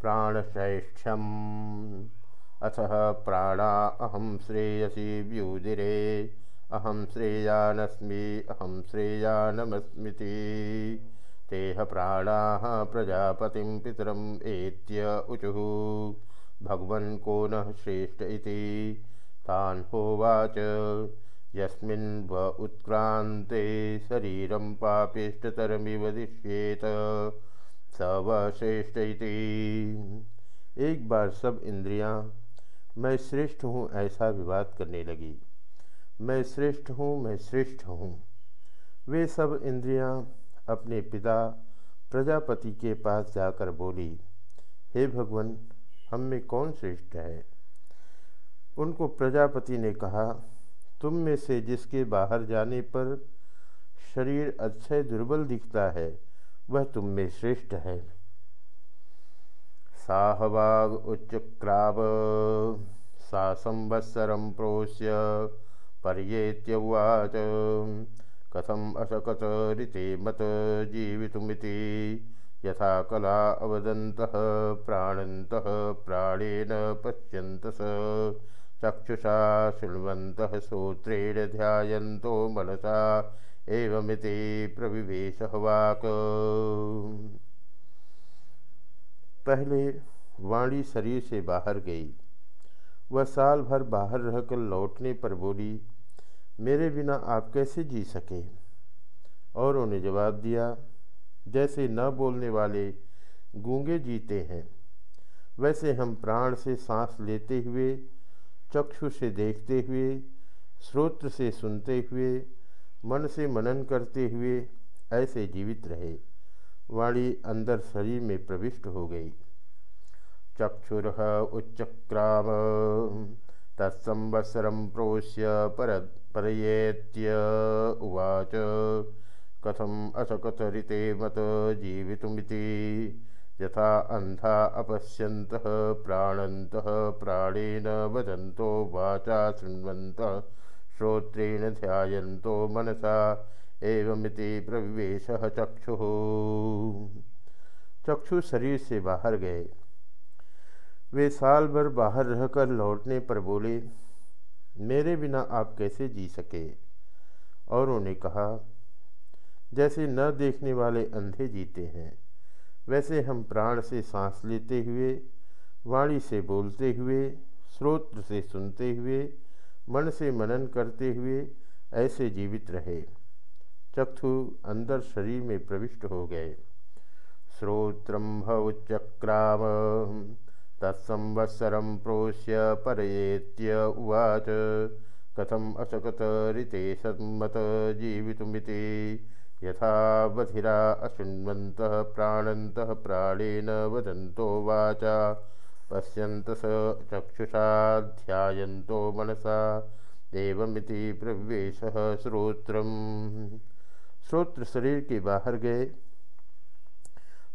प्राणशैष्ठ्यम अथ प्राणा अहम श्रेयसी व्यूदिरे। अहम श्रेयानस्मी अहम श्रेयानमस्मृति। तेह प्राणा प्रजापति पितरम एत्य ऊचु भगवन् को न श्रेष्ठ इति। तान् यस्मिन् व उत्क्रान्ते शरीरं पापिष्टतरमिव दृश्येत। स व श्रेष्ठ इति। एक बार सब इंद्रियाँ, मैं श्रेष्ठ हूँ ऐसा विवाद करने लगी। मैं श्रेष्ठ हूँ, मैं श्रेष्ठ हूँ। वे सब इंद्रियाँ अपने पिता, प्रजापति के पास जाकर बोली, हे भगवान, हम में कौन श्रेष्ठ है? उनको प्रजापति ने कहा, तुम में से जिसके बाहर जाने पर शरीर अक्षय दुर्बल दिखता है वह तुम में श्रेष्ठ है। साहवाग उच्चक्राव सा संवत्सरम प्रोश्य पर्येत्यवाच कथम असकत ऋते मत जीवितुमिति, यथा कला अवदन्तः प्राणन्तः, प्राणेन पश्यन्तः चक्षुषा शृण्वन्तः, सूत्रेण ध्यायन्तो मनसा एवमिति प्रविवेश वाक पहले वाणी शरीर से बाहर गई। वह साल भर बाहर रहकर लौटने पर बोली, मेरे बिना आप कैसे जी सके? और उन्हें जवाब दिया, जैसे न बोलने वाले गूँगे जीते हैं, वैसे हम प्राण से सांस लेते हुए, चक्षु से देखते हुए श्रोत्र से सुनते हुए मन से मनन करते हुए ऐसे जीवित रहे। वाणी अंदर शरीर में प्रविष्ट हो गई। चक्षुर उच्चक्राम तत्संवत्सरम प्रोश्य पर, परयेत्य उवाच। कथम असकतरिते मत जीवितुमिति, यथा अंधा अपश्यंत प्राणंत प्राणेन वदन्तो वाचा शृण्वंत श्रोत्रेण ध्यायन्तो मनसा एवमिति प्रविवेश चक्षु। चक्षु शरीर से बाहर गए। वे साल भर बाहर रहकर लौटने पर बोले, मेरे बिना आप कैसे जी सके? और उन्हें कहा, जैसे न देखने वाले अंधे जीते हैं, वैसे हम प्राण से सांस लेते हुए, वाणी से बोलते हुए स्रोत्र से सुनते हुए मन से मनन करते हुए ऐसे जीवित रहे। चक्षु अंदर शरीर में प्रविष्ट हो गए। श्रोत्रम उच्चक्राम तत्संवत्सरम प्रोश्य परयेत्य उवाच। कथम अशकत ऋते सम्मत जीवितुमिति। यथा बधिरा अशृण्वन्तः प्राणन्तः प्राणेन वदन्तो वाचा। पश्यन्त स चक्षुषा ध्यायन्तो मनसा। एवमिति प्रवेश श्रोत्र श्रोत्र शरीर के बाहर गए।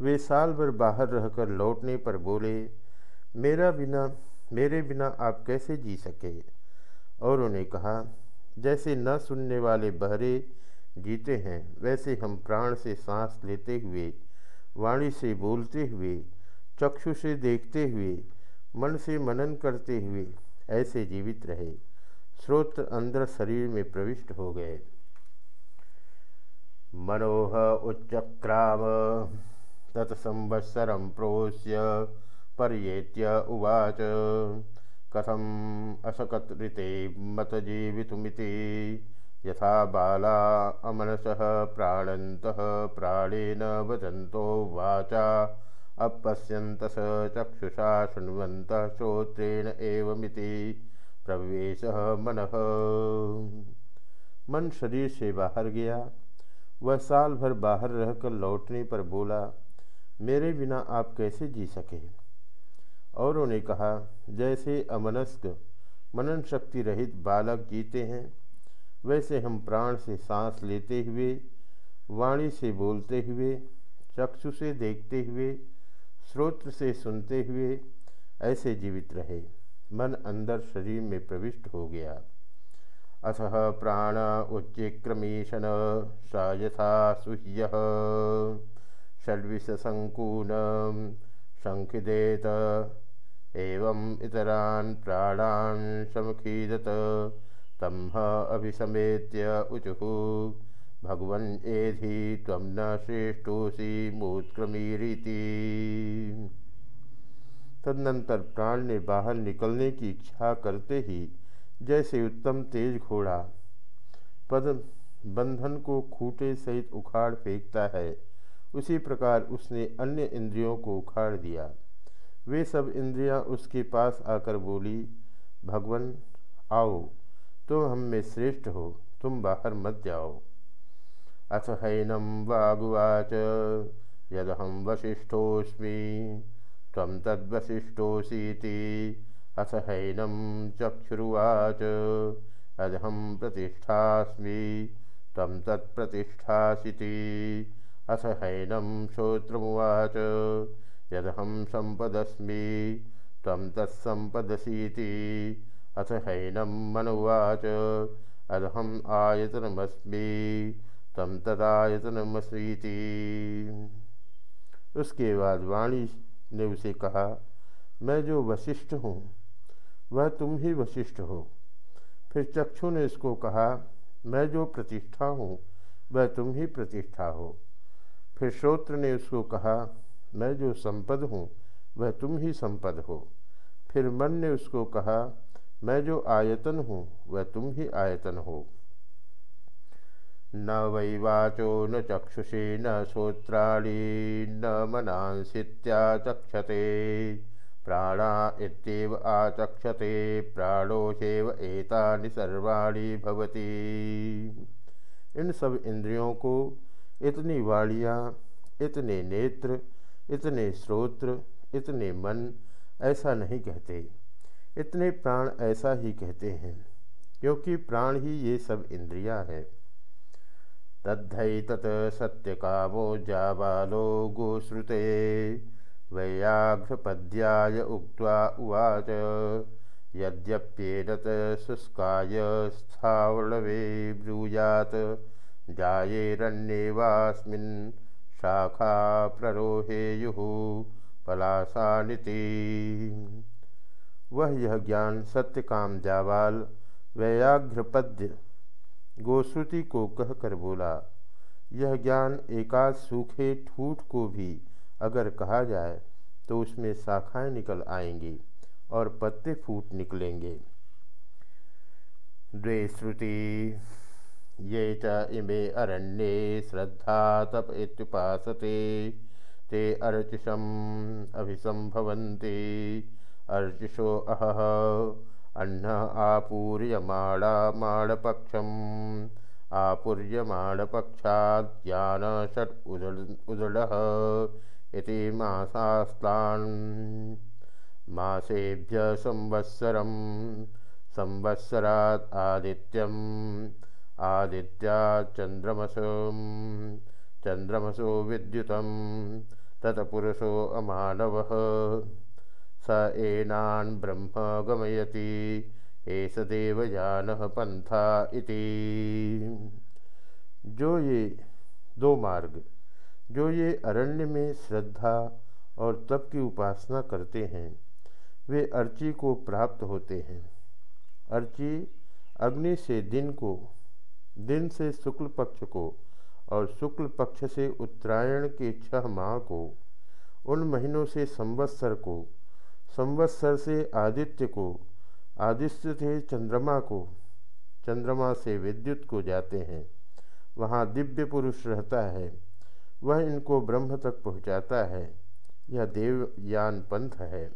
वे साल भर बाहर रहकर लौटने पर बोले, मेरा बिना, मेरे बिना आप कैसे जी सके? और उन्हें कहा, जैसे न सुनने वाले बहरे जीते हैं, वैसे हम प्राण से सांस लेते हुए, वाणी से बोलते हुए चक्षु से देखते हुए, मन से मनन करते हुए ऐसे जीवित रहे। स्रोत अंदर शरीर में प्रविष्ट हो गए। मनोह उच्चक्राम तत्संवत्सरम प्रोश्य पर्येत्य उवाच, कथम असकत ऋते मत जीवितुमिति यथा बाला अमनस प्राणंत प्राणेन वदन्तो वाचा। अपश्यंत स चक्षुषा शृण्वंत श्रोत्रेण एवमिति प्रवेश मन। मन शरीर से बाहर गया। वह साल भर बाहर रहकर लौटने पर बोला, मेरे बिना आप कैसे जी सके? और उन्हें कहा, जैसे अमनस्क मनन शक्ति रहित बालक जीते हैं, वैसे हम प्राण से सांस लेते हुए, वाणी से बोलते हुए, चक्षु से देखते हुए श्रोत्र से सुनते हुए ऐसे जीवित रहे। मन अंदर शरीर में प्रविष्ट हो गया। अथ प्राण उच्चक्रमीशन स यथा सुह्य षड्विषसंकून शङ्खिदेत एवं इतरान् प्राणान् समखीदत तम्ह अभिसमेत्य उचुः। भगवन् एधि त्वं न श्रेष्ठोऽसि मोत्क्रमीरीति तदनंतर प्राण ने बाहर निकलने की इच्छा करते ही जैसे उत्तम तेज घोड़ा पद बंधन को खूटे सहित उखाड़ फेंकता है, उसी प्रकार उसने अन्य इंद्रियों को उखाड़ दिया। वे सब इंद्रियाँ उसके पास आकर बोली, भगवान, आओ, तुम हम में श्रेष्ठ हो, तुम बाहर मत जाओ। अथ हैनं वागुवाच। यदहं वसिष्ठोऽस्मि त्वं तद्वसिष्ठोऽसीति। अथ हैनं चक्षुरुवाच। अदहं प्रतिष्ठास्मि त्वं तत्प्रतिष्ठासिति। अथ हैनं श्रोत्रमुवाच। यदहं सम्पदस्मि त्वं तत्सम्पदसीति। अथ हैनं मनुवाच। अदहम् आयतनमस्मि तम तदायतनमसीति उसके बाद वाणी ने उसे कहा, मैं जो वशिष्ठ हूँ, वह तुम ही वशिष्ठ हो। फिर चक्षु ने इसको कहा, मैं जो प्रतिष्ठा हूँ, वह तुम ही प्रतिष्ठा हो। फिर श्रोत्र ने उसको कहा, मैं जो संपद हूँ, वह तुम ही संपद हो। फिर मन ने उसको कहा, मैं जो आयतन हूँ, वह तुम ही आयतन हो। न वैवाचो न चक्षुषी न श्रोत्राणी न मनांसीत्याचक्षते प्राणा इत्येव आचक्षते प्राणोशेव एतानि सर्वाणी भवती। इन सब इंद्रियों को इतनी वाणियाँ, इतने नेत्र, इतने श्रोत्र इतने मन ऐसा नहीं कहते। इतने प्राण ऐसा ही कहते हैं, क्योंकि प्राण ही ये सब इंद्रियाँ हैं। तद्धैतत् सत्यकामो जाबालो गोश्रुते वैयाघ्रपद्याय उक्त्वा उवाच। यद्यप्येतत् शुष्काय स्थावणवे ब्रूयात् जायेरण्येवास्मिन् शाखा प्ररोहेयुः पलासानिति वह यह ज्ञान सत्यकाम जावाल वैयाघ्रपद्य गोश्रुति को कहकर बोला, यह ज्ञान एकाध सूखे ठूठ को भी अगर कहा जाए तो उसमें शाखाएँ निकल आएँगी और पत्ते फूट निकलेंगे। द्वे श्रुति, ये च इमे अरण्ये श्रद्धा तप इत्युपासते, ते अर्चिषम अभिसंभवन्ति। अर्चिषो अह अह्न आपूर्यमाणमाणपक्षम् आपूर्यमाणपक्षाद्यान षट् उदल उदलः इति मासास्तान् मासेभ्य संवत्सरं संवत्सरात् आदित्यम् आदित्यात् चन्द्रमसं चन्द्रमसो विद्युतं तत्पुरुषो अमानवः स एनान् ब्रह्म गमयति एस देवयान पंथा इति। जो ये दो मार्ग, जो ये अरण्य में श्रद्धा और तप की उपासना करते हैं, वे अर्ची को प्राप्त होते हैं। अर्ची अग्नि से दिन को, दिन से शुक्ल पक्ष को और शुक्ल पक्ष से उत्तरायण के छह माह को, उन महीनों से संवत्सर को संवत्सर से आदित्य को, आदित्य से चंद्रमा को, चंद्रमा से विद्युत को जाते हैं। वहाँ दिव्य पुरुष रहता है। वह इनको ब्रह्म तक पहुँचाता है। यह देवयान पंथ है।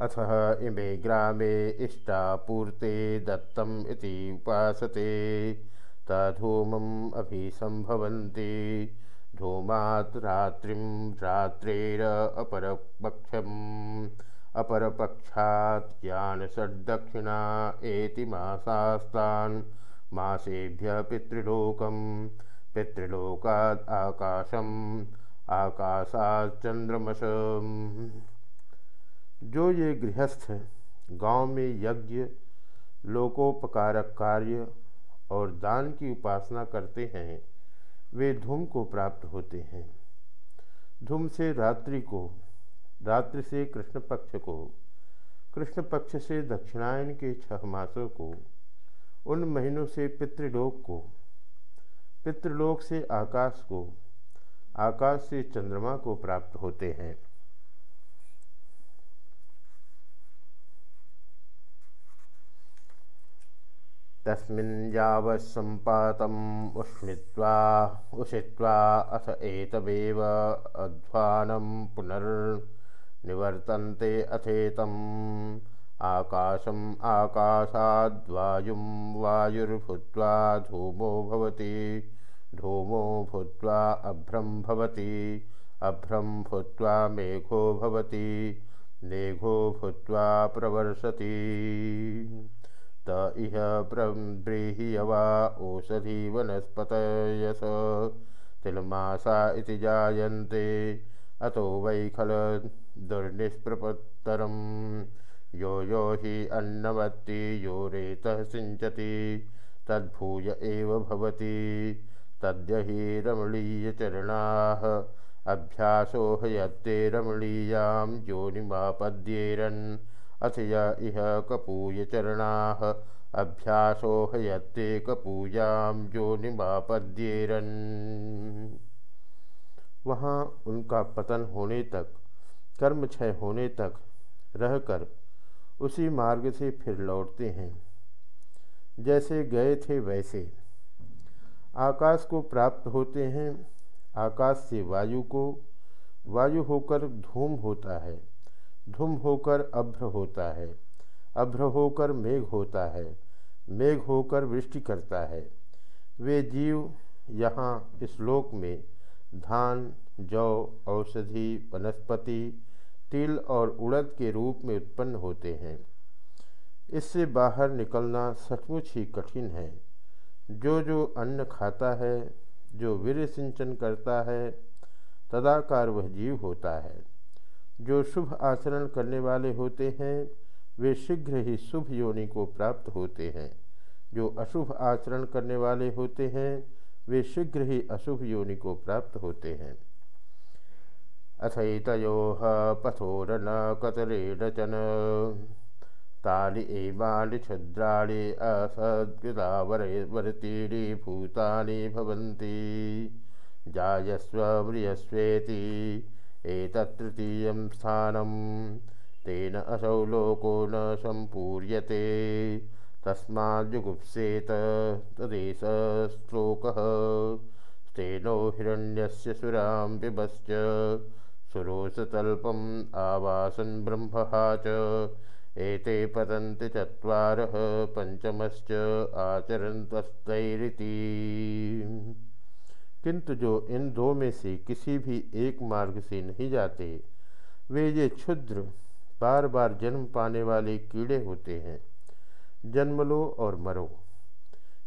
अथ इमे ग्रामे इष्टापूर्ते दत्तम इति उपासते। तधूमम अभिसंभवन्ति। धूमात् रात्रिं रात्रेरपरपक्षम् अपरपक्षात् ज्ञानषड्दक्षिणा एति मासास्तान्। मासेभ्य पितृलोकं पितृलोकात् आकाशम्। आकाशात् चंद्रमस जो ये गृहस्थ गाँव में यज्ञ, लोकोपकारक कार्य और दान की उपासना करते हैं वे धूम को प्राप्त होते हैं। धूम से रात्रि को, रात्रि से कृष्ण पक्ष को कृष्ण पक्ष से दक्षिणायन के छह मासों को, उन महीनों से पितृलोक को, पितृलोक से आकाश को, आकाश से चंद्रमा को प्राप्त होते हैं। तस्मिन् यावत्सम्पातम् उष्णित्वा उषित्वा अथ एतमेव अध्वानं पुनर्निवर्तन्ते अथेतम्। आकाशम् आकाशाद्वायुं वायुर्भूत्वा धूमो भवति धूमो भूत्वा अभ्रं भवति अभ्रं भूत्वा मेघो भवति मेघो भूत्वा प्रवर्षति त इह प्रब्रीह्यवा ओषधि वनस्पतयस तिलमासा इति जायन्ते अतो वै खल दुर्निष्प्रपत्तरं। यो यो हि अन्नवत्ति यो रेतः सिञ्चति तद्भूय एव भवति। तद्य हि रमणीयचरणाः अभ्यासो हयत्ते रमणीयां योनिमापद्येरन् अथ य इह कपूयचरणाः अभ्यासो हयत्ते जो योनिमापद्येरन्। वहाँ उनका पतन होने तक, कर्म क्षय होने तक रहकर उसी मार्ग से फिर लौटते हैं। जैसे गए थे वैसे। आकाश को प्राप्त होते हैं, आकाश से वायु को, वायु होकर धूम होता है। धूम होकर अभ्र होता है। अभ्र होकर मेघ होता है। मेघ होकर वृष्टि करता है। वे जीव यहाँ इस लोक में धान, जौ, औषधि, वनस्पति, तिल और उड़द के रूप में उत्पन्न होते हैं। इससे बाहर निकलना सचमुच ही कठिन है। जो जो अन्न खाता है, जो वीर सिंचन करता है, तदाकार वह जीव होता है। जो शुभ आचरण करने वाले होते हैं, वे शीघ्र ही शुभ योनि को प्राप्त होते हैं। जो अशुभ आचरण करने वाले होते हैं, वे शीघ्र ही अशुभ योनि को प्राप्त होते हैं। अथतयो पथोरन कतरेडचन तानि एवानि क्षुद्राणि असद्कृतावरतीनि भूतानि भवन्ति। जायस्व म्रियस्वेति एतत्तृतीयं स्थानं। तेन असौ लोको न सम्पूर्यते। तस्माद्जुगुप्सेत तदेशश्लोकः। स्तेनो हिरण्यस्य सुरां पिबश्च सुरोसतल्पम् आवासन् ब्रह्महा च। एते पतन्ति चत्वारः पञ्चमश्च आचरन्तस्तैरिति किंतु जो इन दो में से किसी भी एक मार्ग से नहीं जाते, वे ये क्षुद्र बार बार जन्म पाने वाले कीड़े होते हैं। जन्म लो और मरो,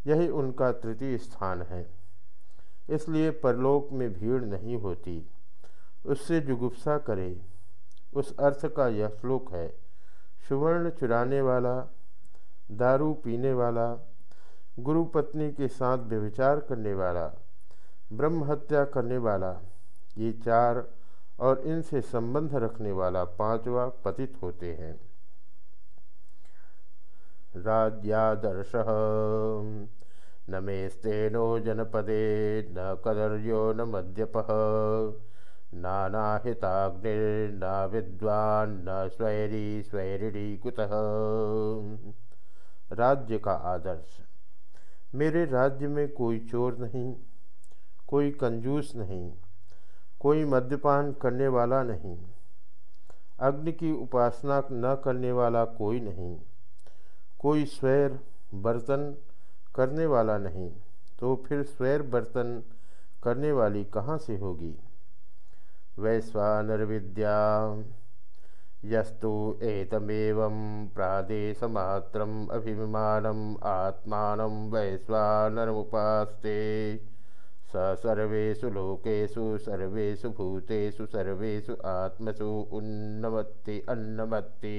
यही उनका तृतीय स्थान है। इसलिए परलोक में भीड़ नहीं होती। उससे जुगुप्सा करे, उस अर्थ का यह श्लोक है, सुवर्ण चुराने वाला, दारू पीने वाला, गुरु पत्नी के साथ व्यविचार करने वाला ब्रह्म हत्या करने वाला, ये चार और इनसे संबंध रखने वाला पांचवा पतित होते हैं। राज्यादर्श न मेस्तेनो जनपदे, न कदर्यो न मद्यप नानाहिताग्निर्न विद्वान, न स्वैरी स्वैरिणी कुतः राज्य का आदर्श। मेरे राज्य में कोई चोर नहीं। कोई कंजूस नहीं, कोई मद्यपान करने वाला नहीं। अग्नि की उपासना न करने वाला कोई नहीं, कोई स्वैर बर्तन करने वाला नहीं। तो फिर स्वैर बर्तन करने वाली कहाँ से होगी? वैश्वानर्विद्या, यस्तु एतमेव प्रादेशमात्रम अभिमानम आत्मान वैश्वानरमुपास्ते। स सर्वेषु लोकेषु, सर्वेषु भूतेषु, सर्वेषु आत्मसु उन्नमत्ति अन्नमत्ति।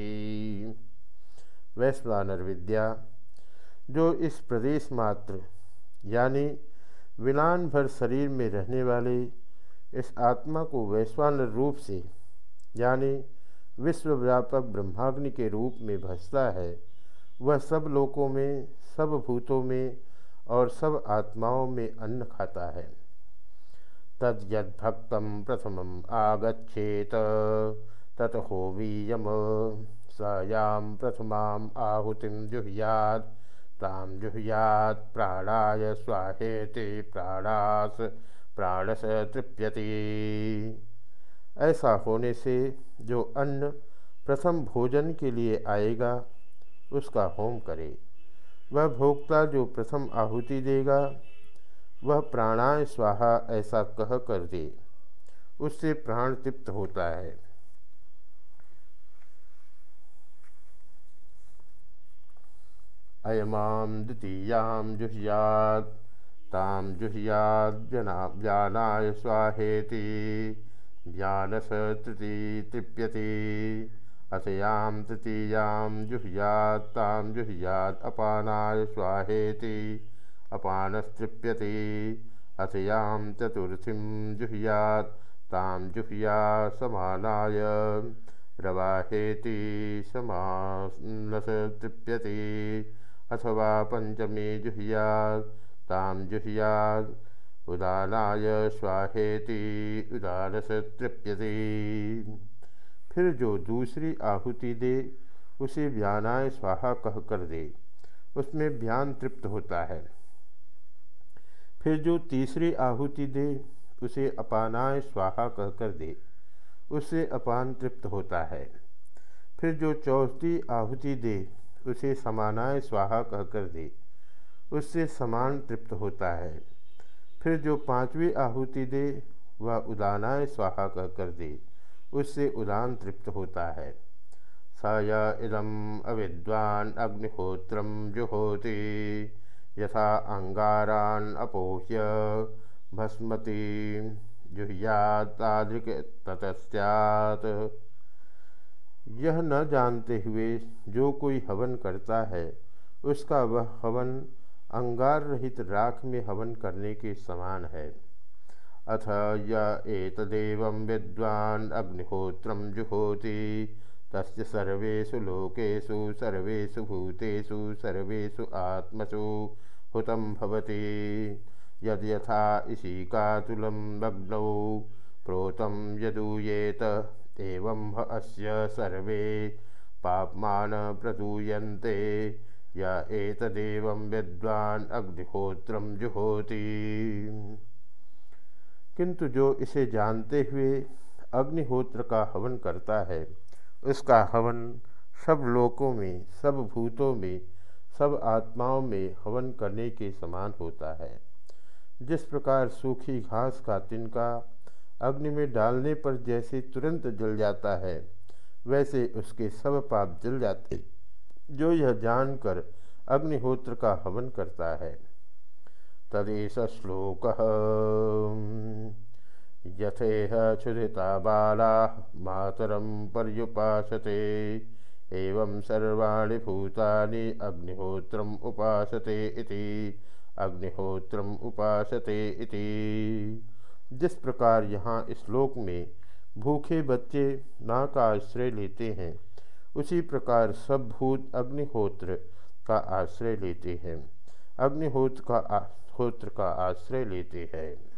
वैश्वानर विद्या जो इस प्रदेश मात्र, यानी विलान भर शरीर में रहने वाले इस आत्मा को वैश्वान रूप से, यानी विश्वव्यापक ब्रह्माग्नि के रूप में भसता है, वह सब लोकों में, सब भूतों में और सब आत्माओं में अन्न खाता है। तद यदक्त प्रथम आगछेत तत होवीयम। सयाम प्रथमा आहुति जुह्याद ताम जुह्यात प्राणाय स्वाहेति प्राणास, प्राणस तृप्यति। ऐसा होने से जो अन्न प्रथम भोजन के लिए आएगा, उसका होम करे। वह भोक्ता जो प्रथम आहुति देगा, वह प्राणाय स्वाहा ऐसा कह कर दे। उससे प्राण तृप्त होता है। अयमाम द्वितीयाम जुह्यात ताम जुह्याद्यनाय स्वाहेति, ज्ञानस तृती तृप्यति। अथयां तृतीयां जुह्यात्तां जुह्यात् अपानाय स्वाहेति, अपानस्तृप्यति। अथयां चतुर्थीं जुह्यात्, तां जुह्या समानाय। रवाहेति समानस तृप्यति अथवा पंचमी जुह्यात्, तां जुह्यात्, उदानाय स्वाहेति उदानस तृप्यति फिर जो दूसरी आहुति दे, उसे व्यानाय स्वाहा कह कर दे। उसमें व्यान तृप्त होता है। फिर जो तीसरी आहुति दे, उसे अपानाय स्वाहा कह कर दे। उससे अपान तृप्त होता है। फिर जो चौथी आहुति दे, उसे समानाय स्वाहा कह कर दे। उससे समान तृप्त होता है। फिर जो पांचवी आहुति दे, वह उदानाय स्वाहा कह कर दे। उससे उदान तृप्त होता है। स य इदम अविद्वान अग्निहोत्रम जुहोति, यथा अंगारान अपोह्य, भस्मति जुह्याताधिक ततस्यात। यह न जानते हुए जो कोई हवन करता है, उसका वह हवन अंगार रहित राख में हवन करने के समान है। अथ येतदेव विद्वान अग्निहोत्र जुहोति। तस् सर्वेषु लोकेषु भूतेषु, सर्वेषु आत्मसु हुतं भवति। यद यथा इशिकातुलं बग्नौ प्रोतं एवं अस्य सर्वे पाप्मान प्रदूयन्ते। या एतदेव विद्वान जुहोति। किंतु जो इसे जानते हुए अग्निहोत्र का हवन करता है, उसका हवन सब लोकों में, सब भूतों में, सब आत्माओं में हवन करने के समान होता है। जिस प्रकार सूखी घास का तिनका अग्नि में डालने पर जैसे तुरंत जल जाता है, वैसे उसके सब पाप जल जाते। जो यह जानकर अग्निहोत्र का हवन करता है। तदेश श्लोक यथेह क्षुधिता बाला मातरम पर्युपासते, एवं सर्वाणि भूतानि अग्निहोत्रम उपासते इति, अग्निहोत्रम उपासते इति। जिस प्रकार यहाँ श्लोक में भूखे बच्चे ना का आश्रय लेते हैं, उसी प्रकार सब भूत अग्निहोत्र का आश्रय लेते हैं। अग्निहोत्र का होत्र का आश्रय लेते हैं।